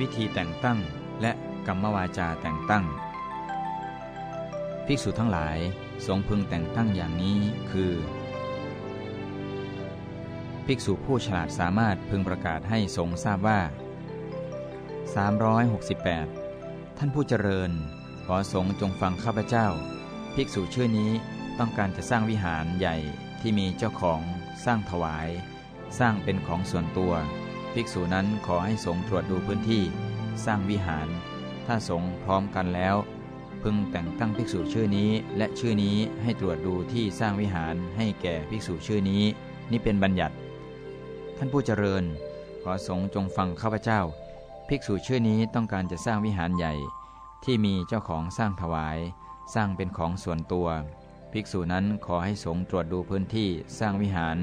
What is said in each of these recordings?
วิธีแต่งตั้ง และกรรมวาจาแต่งตั้ง ภิกษุทั้งหลายสงพึงแต่งตั้งอย่างนี้คือ ภิกษุผู้ฉลาดสามารถพึงประกาศให้สงทราบว่า 368 ท่านผู้เจริญ ขอสงจงฟังข้าพเจ้า ภิกษุชื่อนี้ต้องการจะสร้างวิหารใหญ่ที่มีเจ้าของสร้างถวาย สร้างเป็นของส่วนตัว ภิกษุนั้นขอให้สงตรวจดูพื้นที่ สร้างวิหาร ถ้าสงพร้อมกันแล้ว พึงแต่งตั้งภิกษุชื่อนี้ และชื่อนี้ให้ตรวจดูที่สร้างวิหารให้แก่ภิกษุชื่อนี้ นี่เป็นบัญญัติ ท่านผู้เจริญ ขอสงจงฟังข้าพเจ้า ภิกษุชื่อนี้ต้องการจะสร้างวิหารใหญ่ ที่มีเจ้าของสร้างถวาย สร้างเป็นของส่วนตัว ภิกษุนั้นขอให้สงตรวจดูพื้นที่สร้างวิหาร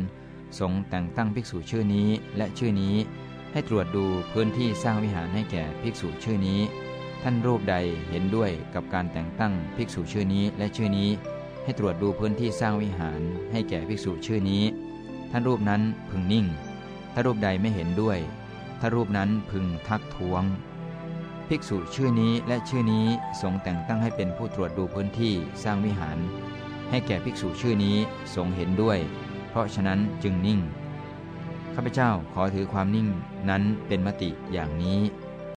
สงแต่งตั้งภิกษุชื่อนี้และชื่อนี้ ให้ตรวจดูพื้นที่สร้างวิหารให้แก่ภิกษุชื่อนี้ ท่านรูปใดเห็นด้วยกับการแต่งตั้งภิกษุชื่อนี้และชื่อนี้ ให้ตรวจดูพื้นที่สร้างวิหารให้แก่ภิกษุชื่อนี้ ท่านรูปนั้นพึงนิ่ง ถ้ารูปใดไม่เห็นด้วย ถ้ารูปนั้นพึงทักท้วง ภิกษุชื่อนี้และชื่อนี้ทรงแต่งตั้งให้เป็นผู้ตรวจดูพื้นที่สร้างวิหาร ให้แก่ภิกษุชื่อนี้ทรงเห็นด้วย เพราะฉะนั้นจึงนิ่ง ข้าพเจ้าขอถือความนิ่งนั้นเป็นมติอย่างนี้